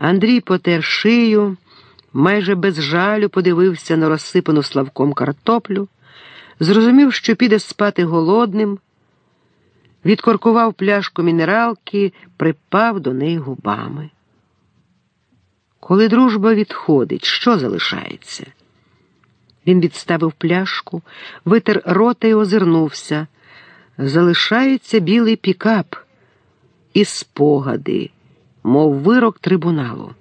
Андрій потер шию, майже без жалю подивився на розсипану Славком картоплю, зрозумів, що піде спати голодним, відкоркував пляшку мінералки, припав до неї губами. Коли дружба відходить, що залишається? Він відставив пляшку, витер рота і озирнувся. Залишається білий пікап і спогади, мов вирок трибуналу.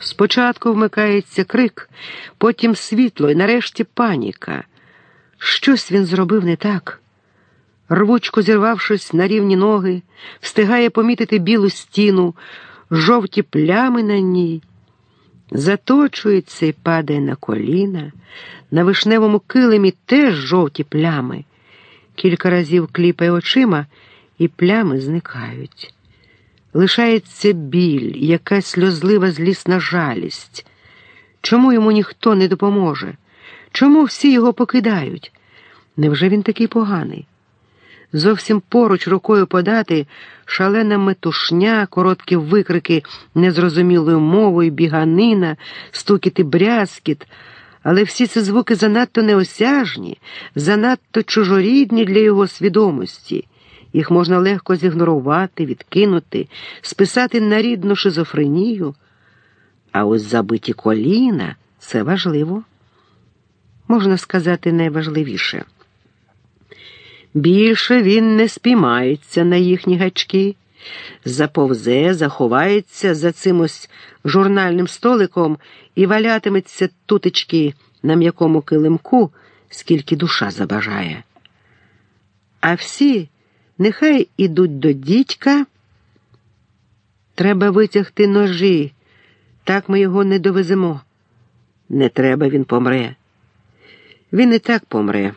Спочатку вмикається крик, потім світло і нарешті паніка. Щось він зробив не так. Рвучко зірвавшись на рівні ноги, встигає помітити білу стіну, жовті плями на ній, заточується і падає на коліна, на вишневому килимі теж жовті плями. Кілька разів кліпає очима, і плями зникають. Лишається біль, якась сльозлива злісна жалість. Чому йому ніхто не допоможе? Чому всі його покидають? Невже він такий поганий? Зовсім поруч рукою подати шалена метушня, короткі викрики незрозумілою мовою, біганина, стукіт і брязкіт, але всі ці звуки занадто неосяжні, занадто чужорідні для його свідомості. Їх можна легко зігнорувати, відкинути, списати на рідну шизофренію. А ось забиті коліна це важливо. Можна сказати, найважливіше. Більше він не спіймається на їхні гачки, заповзе, заховається за цим ось журнальним столиком і валятиметься тутечки на м'якому килимку, скільки душа забажає. А всі нехай ідуть до дідька. Треба витягти ножі, так ми його не довеземо. Не треба, він помре. Він і так помре.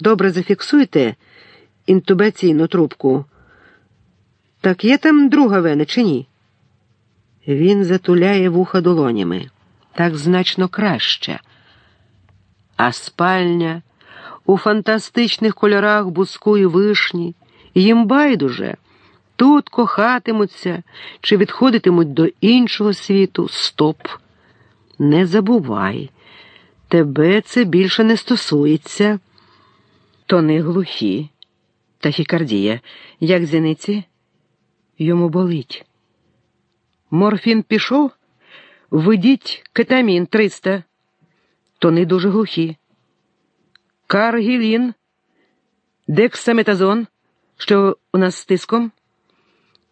Добре зафіксуйте інтубаційну трубку. Так є там друга вена чи ні? Він затуляє вуха долонями. Так значно краще. А спальня у фантастичних кольорах буску і вишні. Їм байдуже. Тут кохатимуться чи відходитимуть до іншого світу. Стоп. Не забувай. Тебе це більше не стосується. То не глухі. Тахікардія. Як зіниці? Йому болить. Морфін пішов? Введіть кетамін 300. То не дуже глухі. Каргілін, дексаметазон, що у нас з тиском.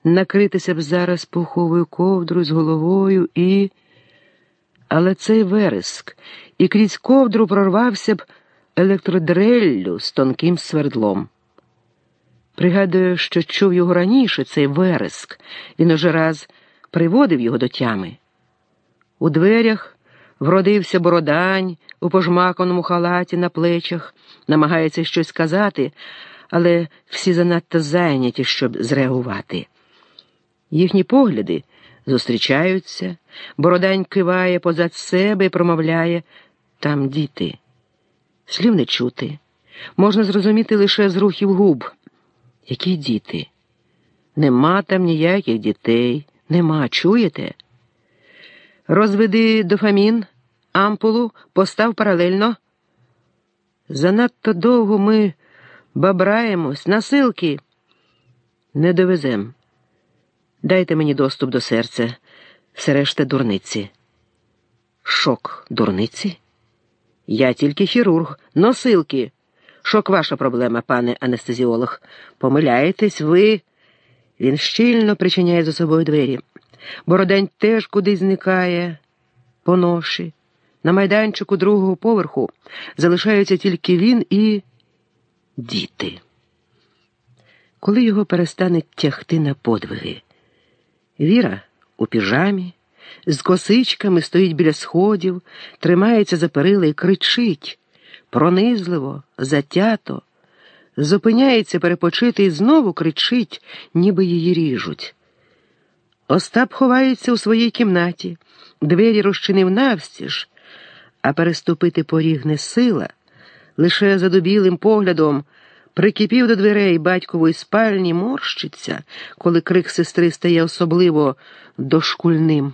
Накритися б зараз пуховою ковдрою з головою і. Але цей вереск і крізь ковдру прорвався б електродреллю з тонким свердлом. Пригадую, що чув його раніше цей вереск, він уже раз приводив його до тями. У дверях вродився бородань у пожмаканому халаті на плечах, намагається щось сказати, але всі занадто зайняті, щоб зреагувати. Їхні погляди зустрічаються, бородань киває позад себе і промовляє там діти. Слів не чути. Можна зрозуміти лише з рухів губ. Які діти? Нема там ніяких дітей, нема, чуєте? Розведи дофамін, ампулу, постав паралельно. Занадто довго ми бабраємось, насилки. Не довезем. Дайте мені доступ до серця, все дурниці. Шок дурниці? Я тільки хірург, носилки. Шок ваша проблема, пане анестезіолог. Помиляєтесь, ви. Він щільно причиняє за собою двері. Бородень теж кудись зникає, по ноші. На майданчику другого поверху залишаються тільки він і діти. Коли його перестане тягти на подвиги, Віра у піжамі, з косичками стоїть біля сходів, тримається за перила і кричить пронизливо, затято, зупиняється перепочити і знову кричить, ніби її ріжуть. Остап ховається у своїй кімнаті, двері розчинив навстіж, а переступити поріг не сила, лише задубілим поглядом прикипів до дверей батькової спальні, морщиться, коли крик сестри стає особливо дошкульним.